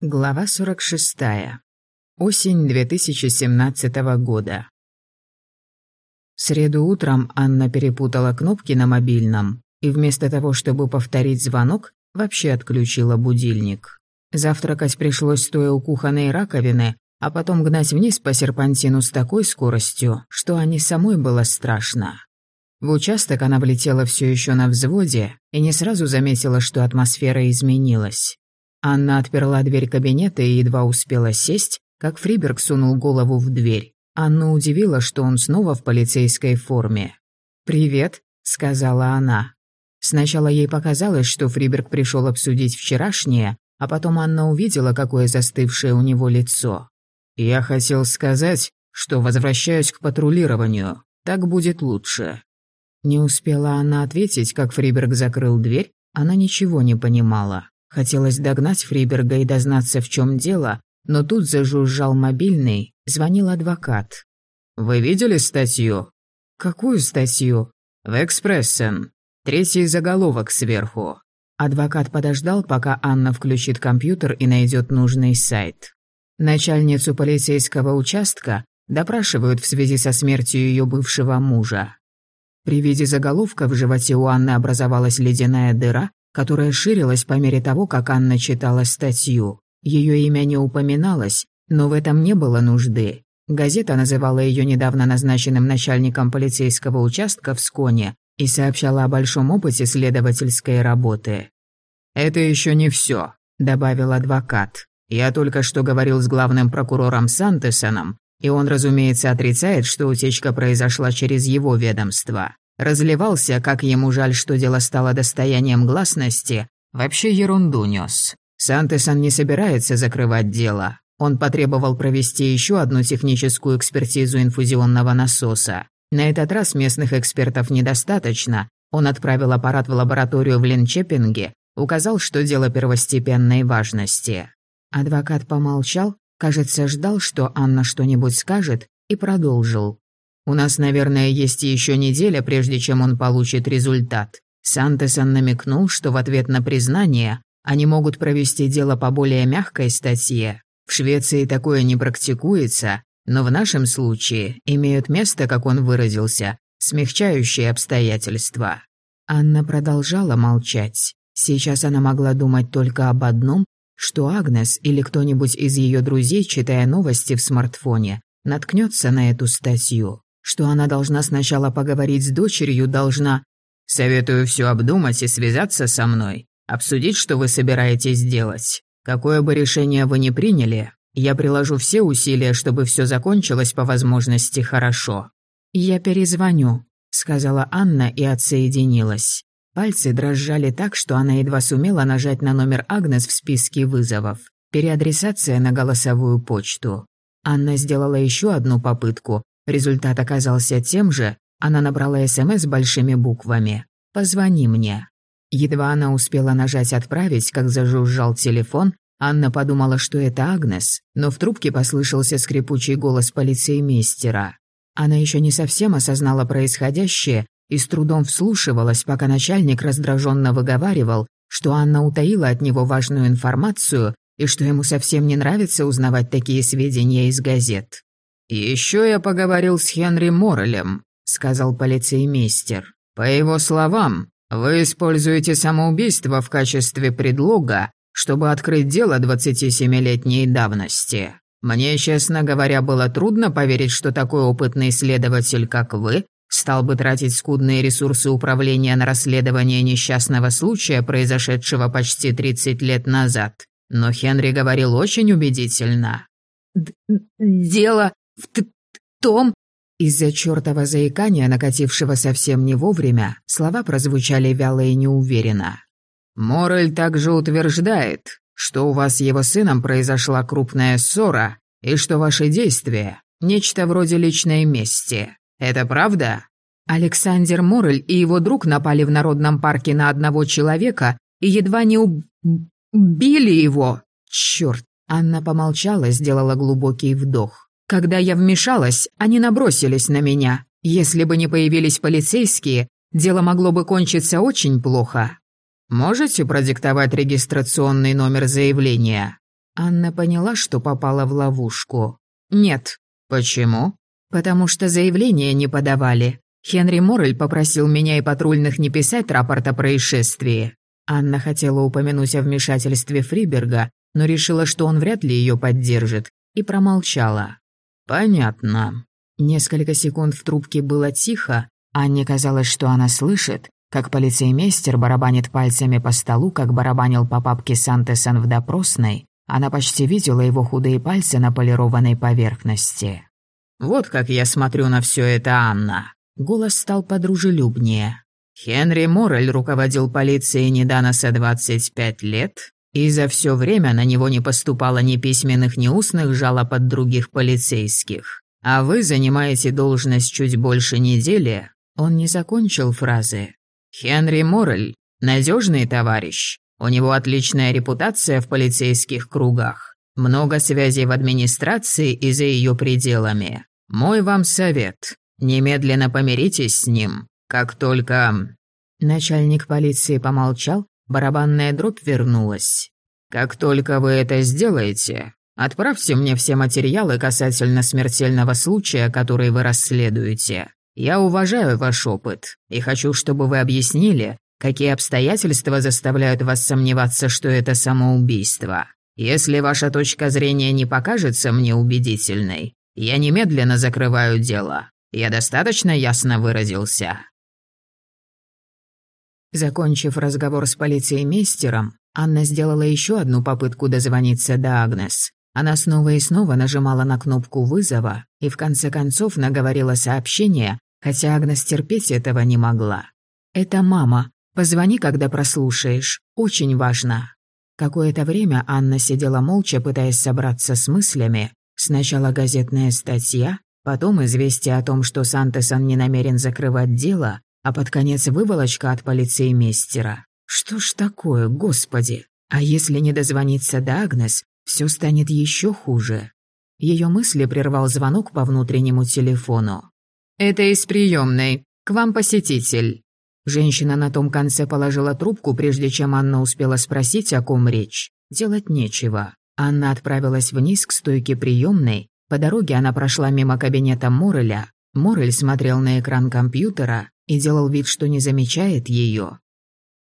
Глава 46. Осень 2017 года. В среду утром Анна перепутала кнопки на мобильном и вместо того, чтобы повторить звонок, вообще отключила будильник. Завтракать пришлось стоя у кухонной раковины, а потом гнать вниз по серпантину с такой скоростью, что Анне самой было страшно. В участок она влетела все еще на взводе и не сразу заметила, что атмосфера изменилась. Анна отперла дверь кабинета и едва успела сесть, как Фриберг сунул голову в дверь. Анна удивила, что он снова в полицейской форме. «Привет», — сказала она. Сначала ей показалось, что Фриберг пришел обсудить вчерашнее, а потом Анна увидела, какое застывшее у него лицо. «Я хотел сказать, что возвращаюсь к патрулированию. Так будет лучше». Не успела она ответить, как Фриберг закрыл дверь, она ничего не понимала. Хотелось догнать Фриберга и дознаться, в чем дело, но тут зажужжал мобильный, звонил адвокат. «Вы видели статью?» «Какую статью?» «В Экспрессен. Третий заголовок сверху». Адвокат подождал, пока Анна включит компьютер и найдет нужный сайт. Начальницу полицейского участка допрашивают в связи со смертью ее бывшего мужа. При виде заголовка в животе у Анны образовалась ледяная дыра, которая ширилась по мере того, как Анна читала статью. Ее имя не упоминалось, но в этом не было нужды. Газета называла ее недавно назначенным начальником полицейского участка в Сконе и сообщала о большом опыте следовательской работы. «Это еще не все», — добавил адвокат. «Я только что говорил с главным прокурором Сантесоном, и он, разумеется, отрицает, что утечка произошла через его ведомство. Разливался, как ему жаль, что дело стало достоянием гласности. Вообще ерунду нес. Сантесон не собирается закрывать дело. Он потребовал провести еще одну техническую экспертизу инфузионного насоса. На этот раз местных экспертов недостаточно. Он отправил аппарат в лабораторию в Линчепинге, указал, что дело первостепенной важности. Адвокат помолчал, кажется, ждал, что Анна что-нибудь скажет, и продолжил. У нас, наверное, есть еще неделя, прежде чем он получит результат. Сантесон намекнул, что в ответ на признание они могут провести дело по более мягкой статье. В Швеции такое не практикуется, но в нашем случае имеют место, как он выразился, смягчающие обстоятельства. Анна продолжала молчать. Сейчас она могла думать только об одном, что Агнес или кто-нибудь из ее друзей, читая новости в смартфоне, наткнется на эту статью что она должна сначала поговорить с дочерью, должна... Советую все обдумать и связаться со мной, обсудить, что вы собираетесь делать. Какое бы решение вы ни приняли, я приложу все усилия, чтобы все закончилось по возможности хорошо. Я перезвоню, сказала Анна и отсоединилась. Пальцы дрожали так, что она едва сумела нажать на номер Агнес в списке вызовов. Переадресация на голосовую почту. Анна сделала еще одну попытку, Результат оказался тем же, она набрала СМС большими буквами. «Позвони мне». Едва она успела нажать «Отправить», как зажужжал телефон, Анна подумала, что это Агнес, но в трубке послышался скрипучий голос полицеймейстера. Она еще не совсем осознала происходящее и с трудом вслушивалась, пока начальник раздраженно выговаривал, что Анна утаила от него важную информацию и что ему совсем не нравится узнавать такие сведения из газет. «Еще я поговорил с Хенри Моррелем», — сказал полицеймейстер. «По его словам, вы используете самоубийство в качестве предлога, чтобы открыть дело 27-летней давности. Мне, честно говоря, было трудно поверить, что такой опытный следователь, как вы, стал бы тратить скудные ресурсы управления на расследование несчастного случая, произошедшего почти 30 лет назад. Но Хенри говорил очень убедительно. «Дело в том...» Из-за чертова заикания, накатившего совсем не вовремя, слова прозвучали вяло и неуверенно. «Морель также утверждает, что у вас с его сыном произошла крупная ссора и что ваши действия – нечто вроде личной мести. Это правда?» Александр Морель и его друг напали в Народном парке на одного человека и едва не убили его. Черт! Анна помолчала, сделала глубокий вдох. Когда я вмешалась, они набросились на меня. Если бы не появились полицейские, дело могло бы кончиться очень плохо. Можете продиктовать регистрационный номер заявления? Анна поняла, что попала в ловушку. «Нет». «Почему?» «Потому что заявление не подавали. Хенри Моррель попросил меня и патрульных не писать рапорт о происшествии». Анна хотела упомянуть о вмешательстве Фриберга, но решила, что он вряд ли ее поддержит, и промолчала. «Понятно». Несколько секунд в трубке было тихо, Анне казалось, что она слышит, как полицеймейстер барабанит пальцами по столу, как барабанил по папке Сантесон в допросной. Она почти видела его худые пальцы на полированной поверхности. «Вот как я смотрю на все это, Анна». Голос стал подружелюбнее. Хенри Моррель руководил полицией Неданоса 25 лет, и за все время на него не поступало ни письменных, ни устных жалоб от других полицейских. А вы занимаете должность чуть больше недели. Он не закончил фразы. Хенри Моррель – надежный товарищ. У него отличная репутация в полицейских кругах. Много связей в администрации и за ее пределами. Мой вам совет. Немедленно помиритесь с ним. Как только...» Начальник полиции помолчал, барабанная дробь вернулась. «Как только вы это сделаете, отправьте мне все материалы касательно смертельного случая, который вы расследуете. Я уважаю ваш опыт и хочу, чтобы вы объяснили, какие обстоятельства заставляют вас сомневаться, что это самоубийство. Если ваша точка зрения не покажется мне убедительной, я немедленно закрываю дело. Я достаточно ясно выразился. Закончив разговор с полицеймейстером, Анна сделала еще одну попытку дозвониться до Агнес. Она снова и снова нажимала на кнопку вызова и в конце концов наговорила сообщение, хотя Агнес терпеть этого не могла. «Это мама. Позвони, когда прослушаешь. Очень важно». Какое-то время Анна сидела молча, пытаясь собраться с мыслями. Сначала газетная статья, потом известие о том, что Сантесон не намерен закрывать дело, а под конец выволочка от полицеймейстера. Что ж такое, господи? А если не дозвониться до Агнес, все станет еще хуже. Ее мысли прервал звонок по внутреннему телефону. «Это из приемной. К вам посетитель». Женщина на том конце положила трубку, прежде чем Анна успела спросить, о ком речь. Делать нечего. Анна отправилась вниз к стойке приемной. По дороге она прошла мимо кабинета Морреля. Моррель смотрел на экран компьютера, и делал вид, что не замечает ее.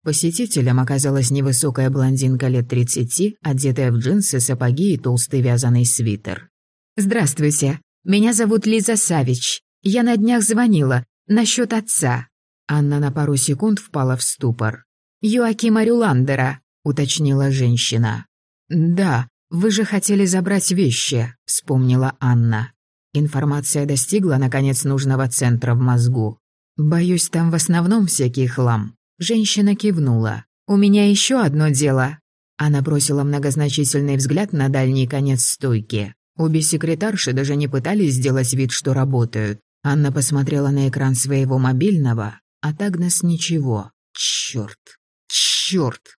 Посетителем оказалась невысокая блондинка лет тридцати, одетая в джинсы, сапоги и толстый вязаный свитер. «Здравствуйте, меня зовут Лиза Савич. Я на днях звонила насчет отца». Анна на пару секунд впала в ступор. «Юакима Рюландера», — уточнила женщина. «Да, вы же хотели забрать вещи», — вспомнила Анна. Информация достигла, наконец, нужного центра в мозгу. «Боюсь, там в основном всякий хлам». Женщина кивнула. «У меня еще одно дело». Она бросила многозначительный взгляд на дальний конец стойки. Обе секретарши даже не пытались сделать вид, что работают. Анна посмотрела на экран своего мобильного, а Тагнес ничего. Чёрт, чёрт.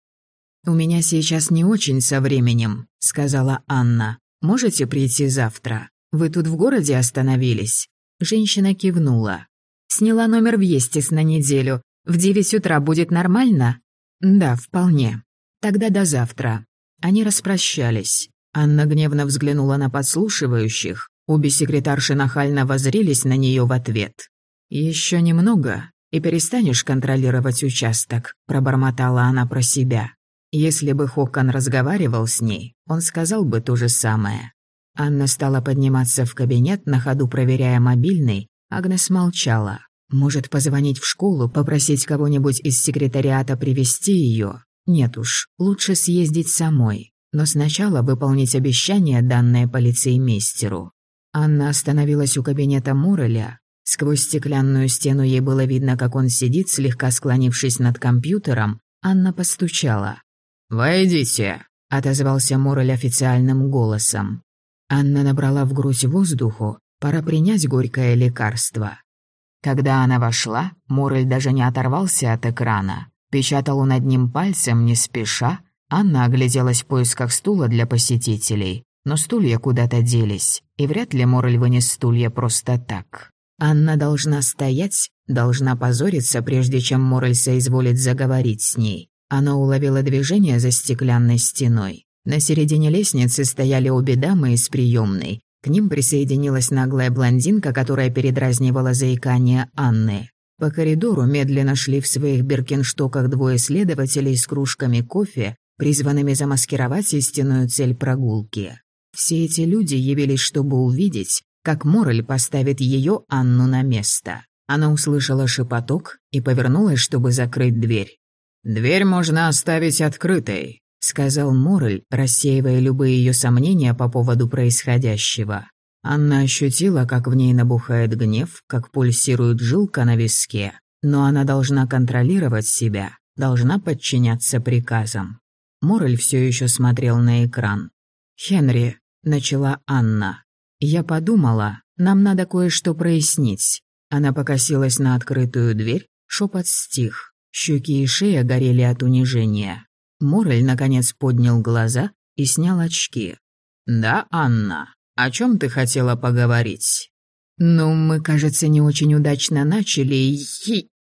«У меня сейчас не очень со временем», — сказала Анна. «Можете прийти завтра? Вы тут в городе остановились?» Женщина кивнула. Сняла номер в Естис на неделю. В девять утра будет нормально?» «Да, вполне. Тогда до завтра». Они распрощались. Анна гневно взглянула на подслушивающих. Обе секретарши нахально возрились на нее в ответ. «Еще немного, и перестанешь контролировать участок», – пробормотала она про себя. Если бы Хокон разговаривал с ней, он сказал бы то же самое. Анна стала подниматься в кабинет, на ходу проверяя мобильный, Агнес молчала. Может, позвонить в школу, попросить кого-нибудь из секретариата привести ее? Нет уж, лучше съездить самой. Но сначала выполнить обещание, данное полицеймейстеру. Анна остановилась у кабинета Муреля. Сквозь стеклянную стену ей было видно, как он сидит, слегка склонившись над компьютером. Анна постучала. «Войдите», — отозвался Мурель официальным голосом. Анна набрала в грудь воздуху, Пора принять горькое лекарство. Когда она вошла, Мурель даже не оторвался от экрана. Печатал он одним пальцем, не спеша. Анна огляделась в поисках стула для посетителей. Но стулья куда-то делись, и вряд ли Морель вынес стулья просто так. Анна должна стоять, должна позориться, прежде чем Морель соизволит заговорить с ней. Она уловила движение за стеклянной стеной. На середине лестницы стояли обе дамы из приемной. К ним присоединилась наглая блондинка, которая передразнивала заикание Анны. По коридору медленно шли в своих беркенштоках двое следователей с кружками кофе, призванными замаскировать истинную цель прогулки. Все эти люди явились, чтобы увидеть, как Морель поставит ее, Анну, на место. Она услышала шепоток и повернулась, чтобы закрыть дверь. «Дверь можно оставить открытой», — сказал Морель, рассеивая любые ее сомнения по поводу происходящего. Анна ощутила, как в ней набухает гнев, как пульсирует жилка на виске, но она должна контролировать себя, должна подчиняться приказам. Морель все еще смотрел на экран. «Хенри», — начала Анна, — «я подумала, нам надо кое-что прояснить». Она покосилась на открытую дверь, шепот стих, щеки и шея горели от унижения. Морель, наконец, поднял глаза и снял очки. «Да, Анна», «О чем ты хотела поговорить?» «Ну, мы, кажется, не очень удачно начали,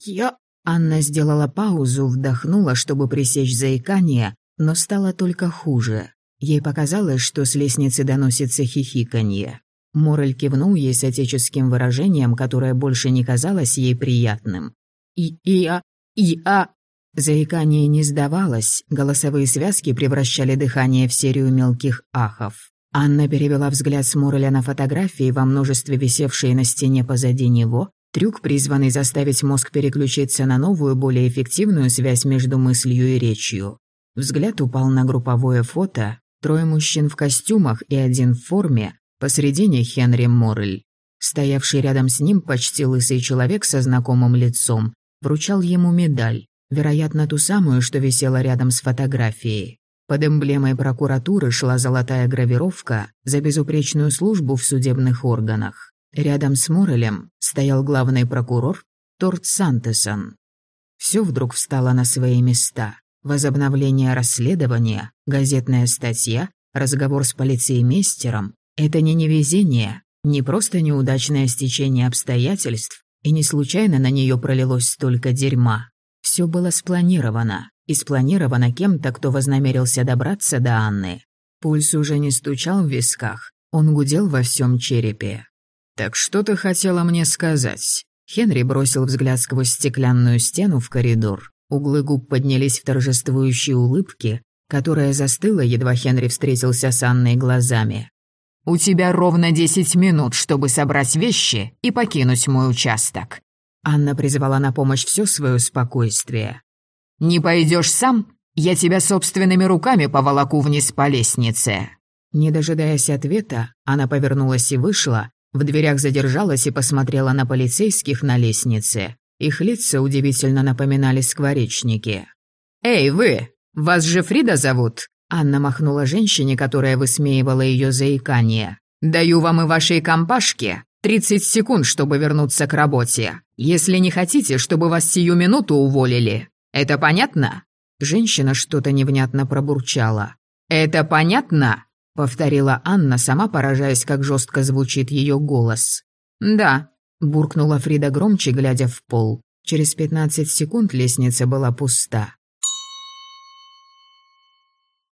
я...» Анна сделала паузу, вдохнула, чтобы пресечь заикание, но стало только хуже. Ей показалось, что с лестницы доносится хихиканье. Морель кивнул ей с отеческим выражением, которое больше не казалось ей приятным. «И... и... а... и... а...» Заикание не сдавалось, голосовые связки превращали дыхание в серию мелких ахов. Анна перевела взгляд с Муреля на фотографии во множестве висевшие на стене позади него, трюк, призванный заставить мозг переключиться на новую, более эффективную связь между мыслью и речью. Взгляд упал на групповое фото, трое мужчин в костюмах и один в форме, посредине Хенри Моррель. Стоявший рядом с ним почти лысый человек со знакомым лицом вручал ему медаль, вероятно, ту самую, что висела рядом с фотографией. Под эмблемой прокуратуры шла золотая гравировка за безупречную службу в судебных органах. Рядом с Морелем стоял главный прокурор Торт Сантесон. Все вдруг встало на свои места. Возобновление расследования, газетная статья, разговор с полицеймейстером — это не невезение, не просто неудачное стечение обстоятельств, и не случайно на нее пролилось столько дерьма. Все было спланировано и спланировано кем-то, кто вознамерился добраться до Анны. Пульс уже не стучал в висках, он гудел во всем черепе. «Так что ты хотела мне сказать?» Хенри бросил взгляд сквозь стеклянную стену в коридор. Углы губ поднялись в торжествующие улыбки, которая застыла, едва Хенри встретился с Анной глазами. «У тебя ровно десять минут, чтобы собрать вещи и покинуть мой участок». Анна призвала на помощь все свое спокойствие. «Не пойдешь сам? Я тебя собственными руками поволоку вниз по лестнице». Не дожидаясь ответа, она повернулась и вышла, в дверях задержалась и посмотрела на полицейских на лестнице. Их лица удивительно напоминали скворечники. «Эй, вы! Вас же Фрида зовут?» Анна махнула женщине, которая высмеивала ее заикание. «Даю вам и вашей компашке тридцать секунд, чтобы вернуться к работе. Если не хотите, чтобы вас сию минуту уволили, это понятно?» Женщина что-то невнятно пробурчала. «Это понятно?» — повторила Анна, сама поражаясь, как жестко звучит ее голос. «Да», — буркнула Фрида громче, глядя в пол. Через пятнадцать секунд лестница была пуста.